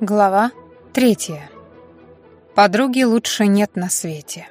Глава третья. Подруги лучше нет на свете.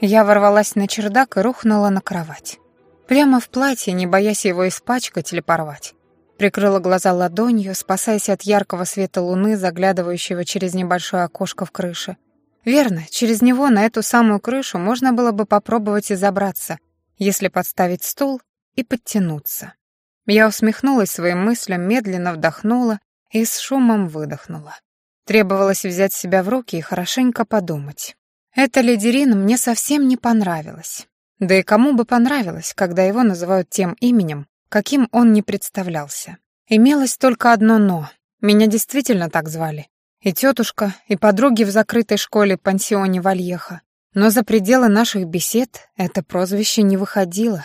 Я ворвалась на чердак и рухнула на кровать. Прямо в платье, не боясь его испачкать или порвать. Прикрыла глаза ладонью, спасаясь от яркого света луны, заглядывающего через небольшое окошко в крыше. Верно, через него на эту самую крышу можно было бы попробовать и забраться, если подставить стул и подтянуться. Я усмехнулась своим мыслям, медленно вдохнула и с шумом выдохнула. Требовалось взять себя в руки и хорошенько подумать. Эта лидерин мне совсем не понравилась. Да и кому бы понравилось, когда его называют тем именем, каким он не представлялся. Имелось только одно «но». Меня действительно так звали. И тетушка, и подруги в закрытой школе-пансионе Вальеха. Но за пределы наших бесед это прозвище не выходило.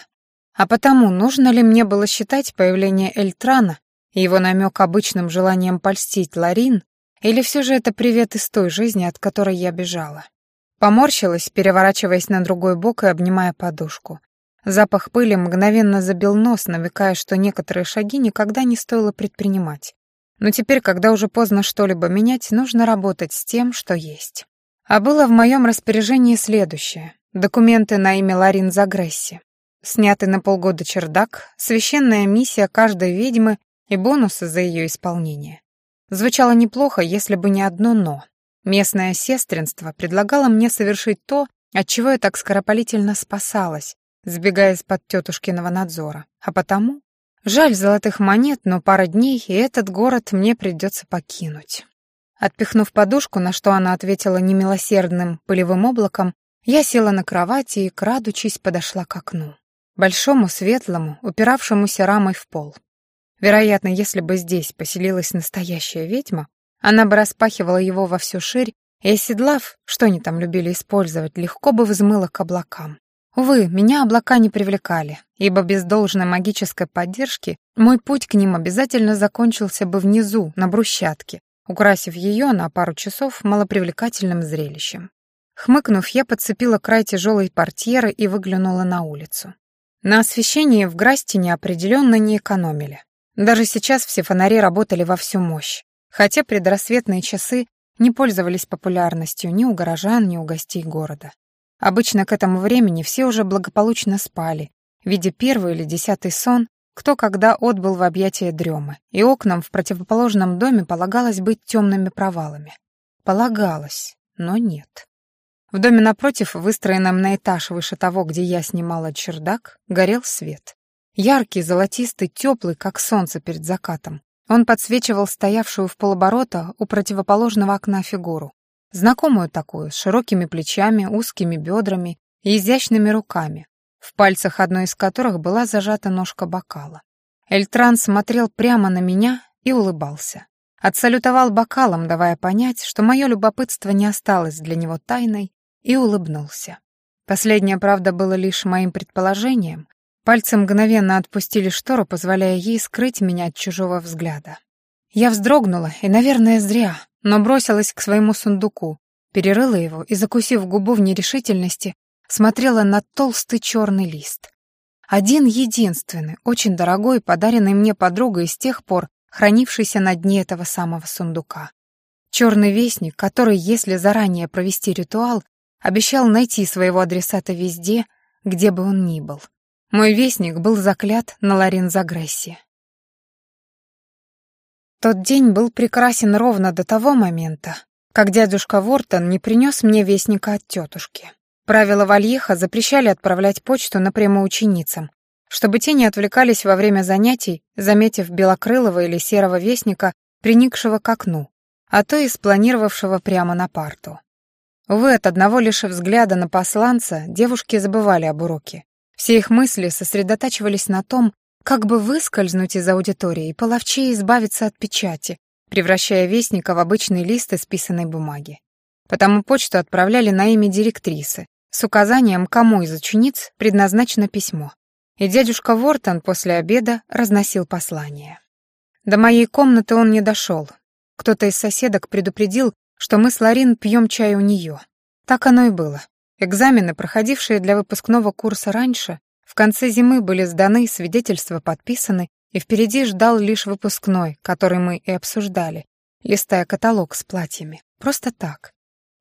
А потому, нужно ли мне было считать появление Эльтрана его намек обычным желанием польстить Ларин, или все же это привет из той жизни, от которой я бежала? Поморщилась, переворачиваясь на другой бок и обнимая подушку. Запах пыли мгновенно забил нос, намекая, что некоторые шаги никогда не стоило предпринимать. Но теперь, когда уже поздно что-либо менять, нужно работать с тем, что есть. А было в моем распоряжении следующее. Документы на имя Ларин Загресси. Снятый на полгода чердак, священная миссия каждой ведьмы и бонусы за ее исполнение. Звучало неплохо, если бы не одно «но». Местное сестринство предлагало мне совершить то, от чего я так скоропалительно спасалась, сбегая из-под тетушкиного надзора. А потому... Жаль золотых монет, но пара дней, и этот город мне придется покинуть. Отпихнув подушку, на что она ответила немилосердным пылевым облаком, я села на кровати и, крадучись, подошла к окну. Большому, светлому, упиравшемуся рамой в пол. Вероятно, если бы здесь поселилась настоящая ведьма, она бы распахивала его во всю ширь и, оседлав, что они там любили использовать, легко бы взмыла к облакам. Увы, меня облака не привлекали, ибо без должной магической поддержки мой путь к ним обязательно закончился бы внизу, на брусчатке, украсив ее на пару часов малопривлекательным зрелищем. Хмыкнув, я подцепила край тяжелой портьеры и выглянула на улицу. На освещении в Грастине определенно не экономили. Даже сейчас все фонари работали во всю мощь, хотя предрассветные часы не пользовались популярностью ни у горожан, ни у гостей города. Обычно к этому времени все уже благополучно спали, видя первый или десятый сон, кто когда отбыл в объятия дремы, и окнам в противоположном доме полагалось быть темными провалами. Полагалось, но нет. В доме напротив, выстроенном на этаж выше того, где я снимала чердак, горел свет. Яркий, золотистый, теплый, как солнце перед закатом. Он подсвечивал стоявшую в полоборота у противоположного окна фигуру. Знакомую такую, с широкими плечами, узкими бедрами и изящными руками, в пальцах одной из которых была зажата ножка бокала. Эльтран смотрел прямо на меня и улыбался. Отсалютовал бокалом, давая понять, что мое любопытство не осталось для него тайной, и улыбнулся. Последнее, правда, было лишь моим предположением, Пальцы мгновенно отпустили штору, позволяя ей скрыть меня от чужого взгляда. Я вздрогнула, и, наверное, зря, но бросилась к своему сундуку, перерыла его и, закусив губу в нерешительности, смотрела на толстый черный лист. Один единственный, очень дорогой, подаренный мне подругой с тех пор хранившийся на дне этого самого сундука. Черный вестник, который, если заранее провести ритуал, обещал найти своего адресата везде, где бы он ни был. Мой вестник был заклят на Ларин Загресси. Тот день был прекрасен ровно до того момента, как дядюшка Вортон не принес мне вестника от тетушки. Правила Вальеха запрещали отправлять почту напрямую ученицам, чтобы те не отвлекались во время занятий, заметив белокрылого или серого вестника, приникшего к окну, а то и спланировавшего прямо на парту. Увы, от одного лишь взгляда на посланца девушки забывали об уроке, все их мысли сосредотачивались на том, как бы выскользнуть из аудитории и половчее избавиться от печати, превращая вестника в обычный лист из писаной бумаги. Потому почту отправляли на имя директрисы с указанием, кому из учениц предназначено письмо. И дядюшка Вортон после обеда разносил послание. До моей комнаты он не дошел. Кто-то из соседок предупредил, что мы с Ларин пьем чай у нее. Так оно и было. Экзамены, проходившие для выпускного курса раньше, в конце зимы были сданы, свидетельства подписаны, и впереди ждал лишь выпускной, который мы и обсуждали, листая каталог с платьями. Просто так.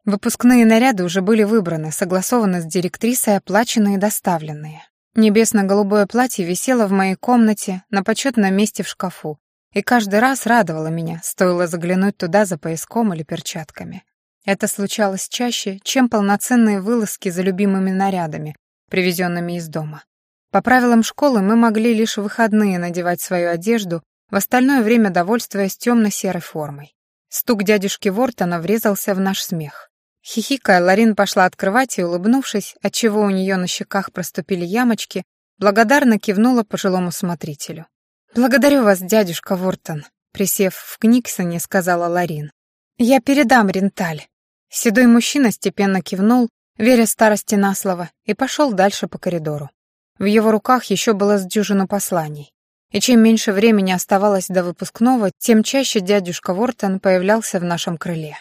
Выпускные наряды уже были выбраны, согласованы с директрисой, оплачены и доставленные. Небесно-голубое платье висело в моей комнате на почетном месте в шкафу, и каждый раз радовало меня, стоило заглянуть туда за пояском или перчатками. Это случалось чаще, чем полноценные вылазки за любимыми нарядами, привезенными из дома. По правилам школы мы могли лишь в выходные надевать свою одежду, в остальное время довольствуясь темно-серой формой. Стук дядюшки Вортона врезался в наш смех. Хихикая, Ларин пошла открывать и, улыбнувшись, отчего у нее на щеках проступили ямочки, благодарно кивнула пожилому смотрителю. «Благодарю вас, дядюшка Вортон», — присев в Книксоне, сказала Ларин. «Я передам Ренталь». Седой мужчина степенно кивнул, веря старости на слово, и пошел дальше по коридору. В его руках еще было с дюжину посланий. И чем меньше времени оставалось до выпускного, тем чаще дядюшка Вортон появлялся в нашем крыле.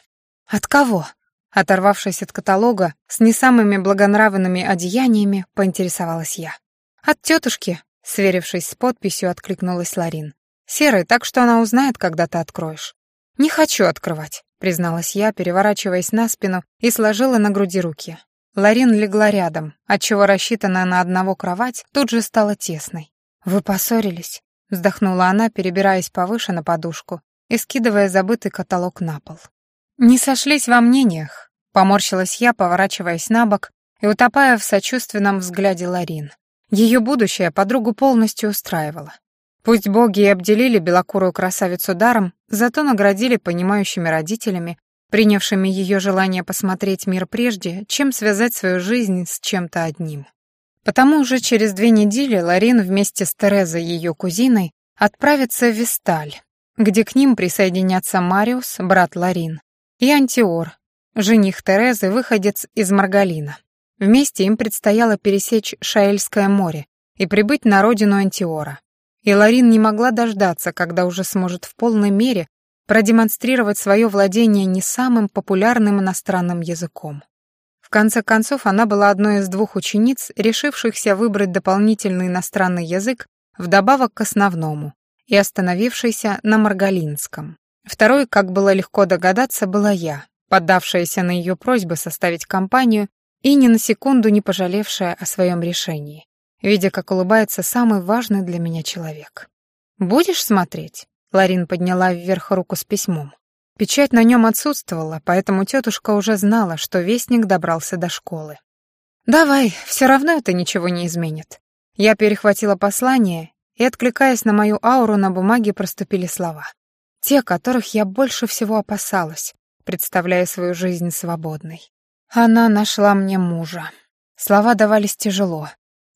«От кого?» Оторвавшись от каталога, с не самыми благонравными одеяниями, поинтересовалась я. «От тетушки», — сверившись с подписью, откликнулась Ларин. «Серый, так что она узнает, когда ты откроешь». «Не хочу открывать», — призналась я, переворачиваясь на спину и сложила на груди руки. Ларин легла рядом, отчего рассчитанная на одного кровать тут же стала тесной. «Вы поссорились?» — вздохнула она, перебираясь повыше на подушку и скидывая забытый каталог на пол. «Не сошлись во мнениях», — поморщилась я, поворачиваясь на бок и утопая в сочувственном взгляде Ларин. Ее будущее подругу полностью устраивало. Пусть боги и обделили белокурую красавицу даром, зато наградили понимающими родителями, принявшими ее желание посмотреть мир прежде, чем связать свою жизнь с чем-то одним. Потому уже через две недели Ларин вместе с Терезой, ее кузиной, отправится в Весталь, где к ним присоединятся Мариус, брат Ларин, и Антиор, жених Терезы, выходец из Маргалина. Вместе им предстояло пересечь Шаэльское море и прибыть на родину Антиора. И Ларин не могла дождаться, когда уже сможет в полной мере продемонстрировать свое владение не самым популярным иностранным языком. В конце концов, она была одной из двух учениц, решившихся выбрать дополнительный иностранный язык вдобавок к основному, и остановившейся на Маргалинском. Второй, как было легко догадаться, была я, поддавшаяся на ее просьбы составить компанию и ни на секунду не пожалевшая о своем решении, видя, как улыбается самый важный для меня человек. «Будешь смотреть?» Ларин подняла вверх руку с письмом. Печать на нем отсутствовала, поэтому тетушка уже знала, что вестник добрался до школы. «Давай, все равно это ничего не изменит». Я перехватила послание, и, откликаясь на мою ауру, на бумаге проступили слова. Те, которых я больше всего опасалась, представляя свою жизнь свободной. Она нашла мне мужа. Слова давались тяжело.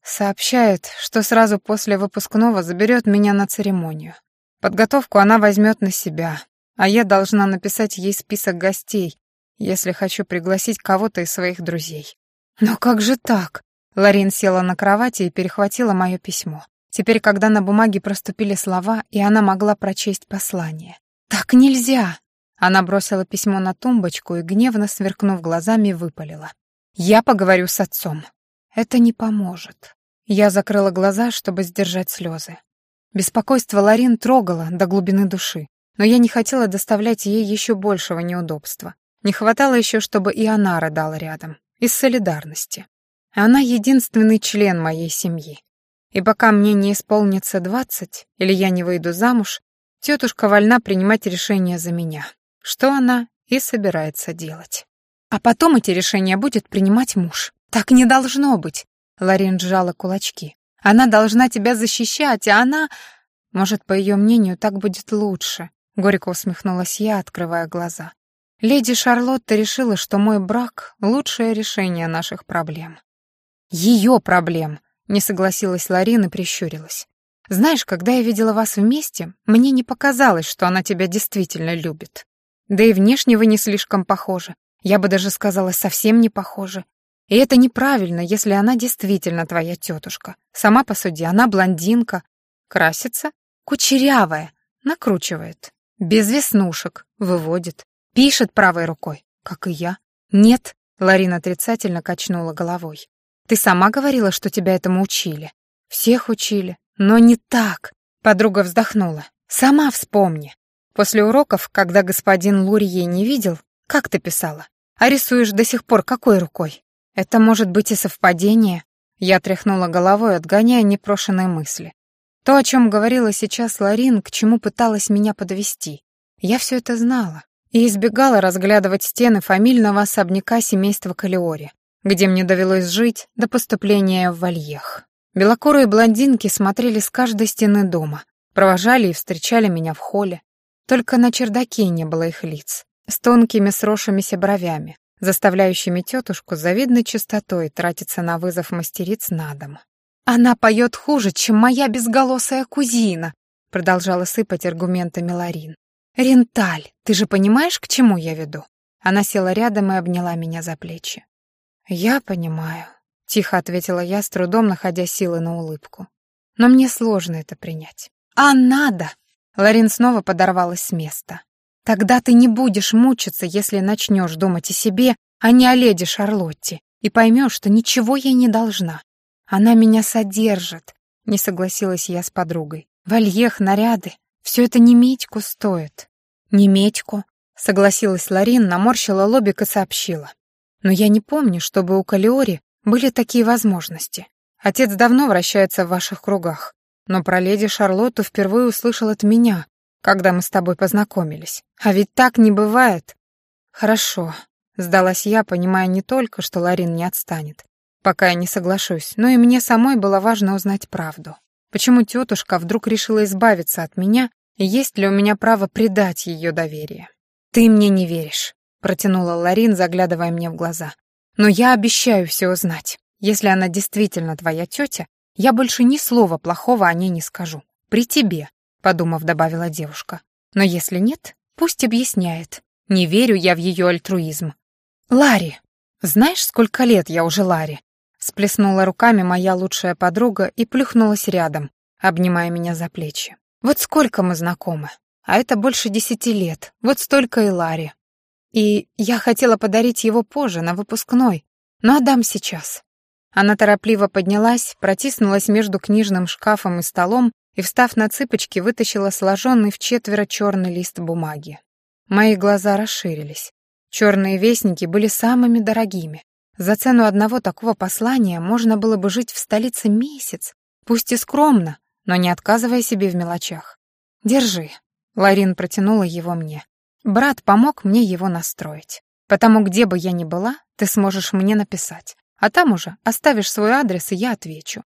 Сообщает, что сразу после выпускного заберет меня на церемонию. Подготовку она возьмет на себя, а я должна написать ей список гостей, если хочу пригласить кого-то из своих друзей. Но как же так? Ларин села на кровати и перехватила мое письмо. Теперь, когда на бумаге проступили слова, и она могла прочесть послание. «Так нельзя!» Она бросила письмо на тумбочку и, гневно сверкнув глазами, выпалила. «Я поговорю с отцом. Это не поможет». Я закрыла глаза, чтобы сдержать слезы. Беспокойство Ларин трогало до глубины души, но я не хотела доставлять ей еще большего неудобства. Не хватало еще, чтобы и она рыдала рядом, из солидарности. Она единственный член моей семьи. И пока мне не исполнится двадцать, или я не выйду замуж, тетушка вольна принимать решения за меня, что она и собирается делать. А потом эти решения будет принимать муж. Так не должно быть. Ларин сжала кулачки. Она должна тебя защищать, а она... Может, по ее мнению, так будет лучше. Горько усмехнулась я, открывая глаза. Леди Шарлотта решила, что мой брак — лучшее решение наших проблем. Ее проблем, не согласилась Ларин и прищурилась. «Знаешь, когда я видела вас вместе, мне не показалось, что она тебя действительно любит. Да и внешне вы не слишком похожи. Я бы даже сказала, совсем не похожи. И это неправильно, если она действительно твоя тетушка. Сама по суде, она блондинка. Красится? Кучерявая. Накручивает. Без веснушек. Выводит. Пишет правой рукой. Как и я. Нет. Ларина отрицательно качнула головой. Ты сама говорила, что тебя этому учили. Всех учили, но не так. Подруга вздохнула. Сама вспомни. После уроков, когда господин Лурье не видел, как ты писала? А рисуешь до сих пор какой рукой? Это может быть и совпадение. Я тряхнула головой, отгоняя непрошенные мысли. То, о чем говорила сейчас Ларин, к чему пыталась меня подвести. Я все это знала и избегала разглядывать стены фамильного особняка семейства Калиори, где мне довелось жить до поступления в Вальех. Белокурые блондинки смотрели с каждой стены дома, провожали и встречали меня в холле. Только на чердаке не было их лиц, с тонкими сросшимися бровями, заставляющими тетушку завидной чистотой тратиться на вызов мастериц на дом. «Она поет хуже, чем моя безголосая кузина», продолжала сыпать аргументами Ларин. «Ренталь, ты же понимаешь, к чему я веду?» Она села рядом и обняла меня за плечи. «Я понимаю», — тихо ответила я, с трудом находя силы на улыбку. «Но мне сложно это принять». «А надо!» Ларин снова подорвалась с места. «Тогда ты не будешь мучиться, если начнешь думать о себе, а не о леди Шарлотте, и поймешь, что ничего ей не должна. Она меня содержит», — не согласилась я с подругой. «Вальех, наряды, все это не медьку стоит». «Не медьку», — согласилась Ларин, наморщила лобик и сообщила. «Но я не помню, чтобы у Калиори были такие возможности. Отец давно вращается в ваших кругах. Но про леди Шарлотту впервые услышал от меня, когда мы с тобой познакомились. А ведь так не бывает. Хорошо, сдалась я, понимая не только, что Ларин не отстанет, пока я не соглашусь, но и мне самой было важно узнать правду. Почему тетушка вдруг решила избавиться от меня, и есть ли у меня право предать ее доверие? «Ты мне не веришь», — протянула Ларин, заглядывая мне в глаза. «Но я обещаю все узнать. Если она действительно твоя тетя, я больше ни слова плохого о ней не скажу. При тебе, подумав, добавила девушка. Но если нет, пусть объясняет. Не верю я в ее альтруизм. Ларри, знаешь, сколько лет я уже Ларри? Сплеснула руками моя лучшая подруга и плюхнулась рядом, обнимая меня за плечи. Вот сколько мы знакомы. А это больше десяти лет. Вот столько и Ларри. И я хотела подарить его позже, на выпускной, но отдам сейчас. Она торопливо поднялась, протиснулась между книжным шкафом и столом и, встав на цыпочки, вытащила сложенный в четверо черный лист бумаги. Мои глаза расширились. Черные вестники были самыми дорогими. За цену одного такого послания можно было бы жить в столице месяц, пусть и скромно, но не отказывая себе в мелочах. «Держи», — Ларин протянула его мне. «Брат помог мне его настроить. Потому где бы я ни была, ты сможешь мне написать. А там уже оставишь свой адрес, и я отвечу.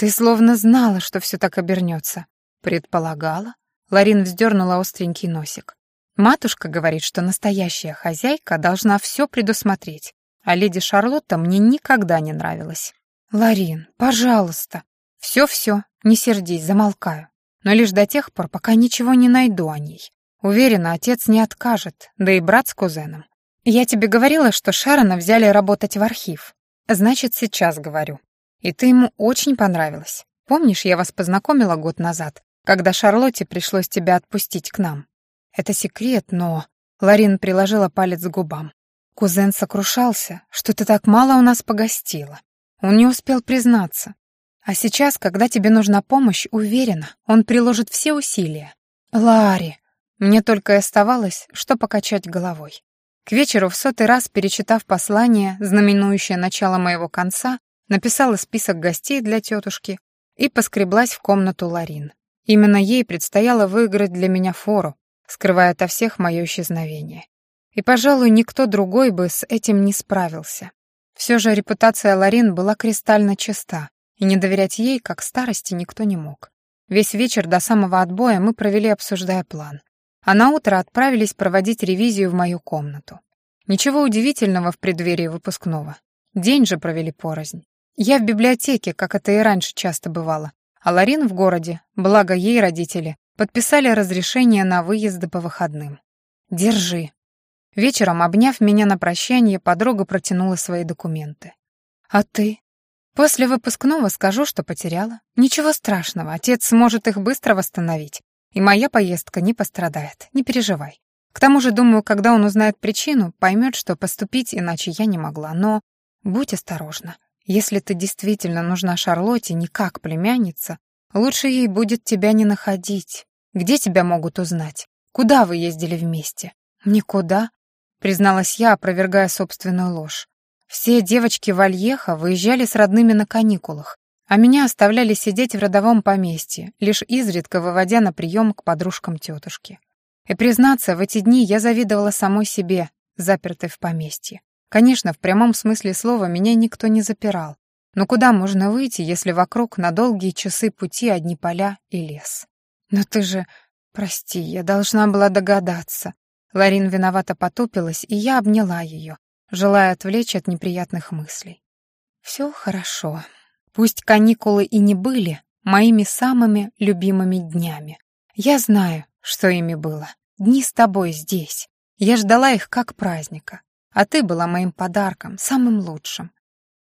Ты словно знала, что все так обернется. Предполагала. Ларин вздернула остренький носик. Матушка говорит, что настоящая хозяйка должна все предусмотреть, а леди Шарлотта мне никогда не нравилась. Ларин, пожалуйста. Все-все, не сердись, замолкаю. Но лишь до тех пор, пока ничего не найду о ней. Уверена, отец не откажет, да и брат с кузеном. Я тебе говорила, что Шарона взяли работать в архив. Значит, сейчас говорю. И ты ему очень понравилась. Помнишь, я вас познакомила год назад, когда Шарлотте пришлось тебя отпустить к нам? Это секрет, но... Ларин приложила палец к губам. Кузен сокрушался, что ты так мало у нас погостила. Он не успел признаться. А сейчас, когда тебе нужна помощь, уверена, он приложит все усилия. Ларри, мне только и оставалось, что покачать головой. К вечеру в сотый раз, перечитав послание, знаменующее начало моего конца, написала список гостей для тетушки и поскреблась в комнату Ларин. Именно ей предстояло выиграть для меня фору, скрывая ото всех мое исчезновение. И, пожалуй, никто другой бы с этим не справился. Все же репутация Ларин была кристально чиста, и не доверять ей, как старости, никто не мог. Весь вечер до самого отбоя мы провели, обсуждая план а на утро отправились проводить ревизию в мою комнату. Ничего удивительного в преддверии выпускного. День же провели порознь. Я в библиотеке, как это и раньше часто бывало, а Ларин в городе, благо ей родители, подписали разрешение на выезды по выходным. «Держи». Вечером, обняв меня на прощание, подруга протянула свои документы. «А ты?» «После выпускного скажу, что потеряла. Ничего страшного, отец сможет их быстро восстановить. И моя поездка не пострадает, не переживай. К тому же, думаю, когда он узнает причину, поймет, что поступить иначе я не могла. Но будь осторожна. Если ты действительно нужна Шарлотте не как племянница, лучше ей будет тебя не находить. Где тебя могут узнать? Куда вы ездили вместе?» «Никуда», — призналась я, опровергая собственную ложь. «Все девочки Вальеха выезжали с родными на каникулах, а меня оставляли сидеть в родовом поместье, лишь изредка выводя на прием к подружкам тетушки. И, признаться, в эти дни я завидовала самой себе, запертой в поместье. Конечно, в прямом смысле слова меня никто не запирал. Но куда можно выйти, если вокруг на долгие часы пути одни поля и лес? Но ты же... Прости, я должна была догадаться. Ларин виновато потупилась, и я обняла ее, желая отвлечь от неприятных мыслей. Все хорошо. Пусть каникулы и не были моими самыми любимыми днями. Я знаю, что ими было. Дни с тобой здесь. Я ждала их как праздника. А ты была моим подарком, самым лучшим.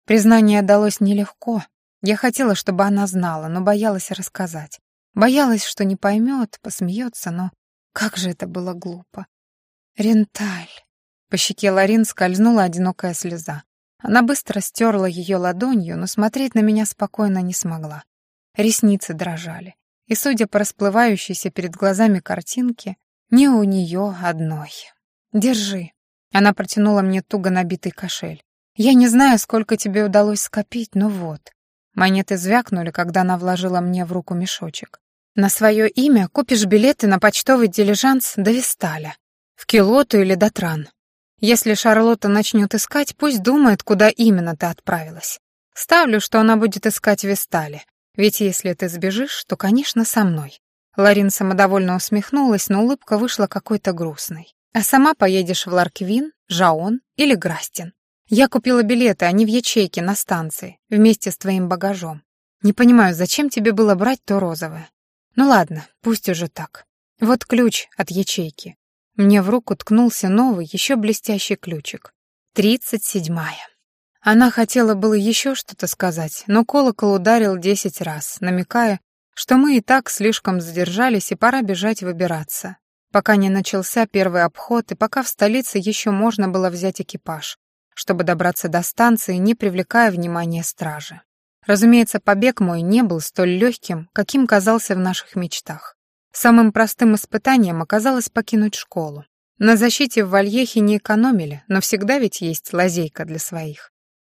Признание далось нелегко. Я хотела, чтобы она знала, но боялась рассказать. Боялась, что не поймет, посмеется, но как же это было глупо. «Ренталь!» По щеке Ларин скользнула одинокая слеза. Она быстро стерла ее ладонью, но смотреть на меня спокойно не смогла. Ресницы дрожали. И, судя по расплывающейся перед глазами картинке, не у нее одной. «Держи». Она протянула мне туго набитый кошель. «Я не знаю, сколько тебе удалось скопить, но вот». Монеты звякнули, когда она вложила мне в руку мешочек. «На свое имя купишь билеты на почтовый дилижанс до Висталя, в Килоту или до Тран. Если Шарлотта начнет искать, пусть думает, куда именно ты отправилась. Ставлю, что она будет искать в Вестале. Ведь если ты сбежишь, то, конечно, со мной». Ларин самодовольно усмехнулась, но улыбка вышла какой-то грустной. «А сама поедешь в Ларквин, Жаон или Грастин. Я купила билеты, они в ячейке на станции, вместе с твоим багажом. Не понимаю, зачем тебе было брать то розовое? Ну ладно, пусть уже так. Вот ключ от ячейки. Мне в руку ткнулся новый, еще блестящий ключик. Тридцать седьмая. Она хотела было еще что-то сказать, но колокол ударил десять раз, намекая, что мы и так слишком задержались и пора бежать выбираться, пока не начался первый обход и пока в столице еще можно было взять экипаж, чтобы добраться до станции, не привлекая внимания стражи. Разумеется, побег мой не был столь легким, каким казался в наших мечтах. Самым простым испытанием оказалось покинуть школу. На защите в Вальехе не экономили, но всегда ведь есть лазейка для своих.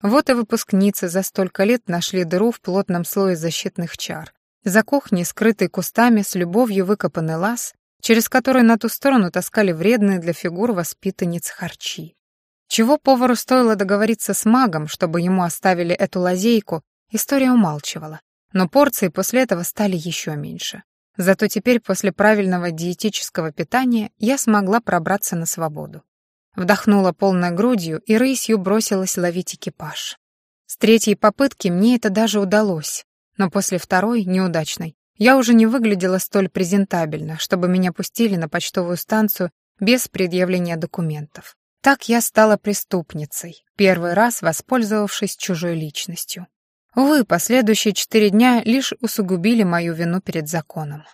Вот и выпускницы за столько лет нашли дыру в плотном слое защитных чар. За кухней, скрытой кустами, с любовью выкопанный лаз, через который на ту сторону таскали вредные для фигур воспитанниц харчи. Чего повару стоило договориться с магом, чтобы ему оставили эту лазейку, история умалчивала. Но порции после этого стали еще меньше. Зато теперь после правильного диетического питания я смогла пробраться на свободу. Вдохнула полной грудью и рысью бросилась ловить экипаж. С третьей попытки мне это даже удалось, но после второй, неудачной, я уже не выглядела столь презентабельно, чтобы меня пустили на почтовую станцию без предъявления документов. Так я стала преступницей, первый раз воспользовавшись чужой личностью. Увы, последующие четыре дня лишь усугубили мою вину перед законом.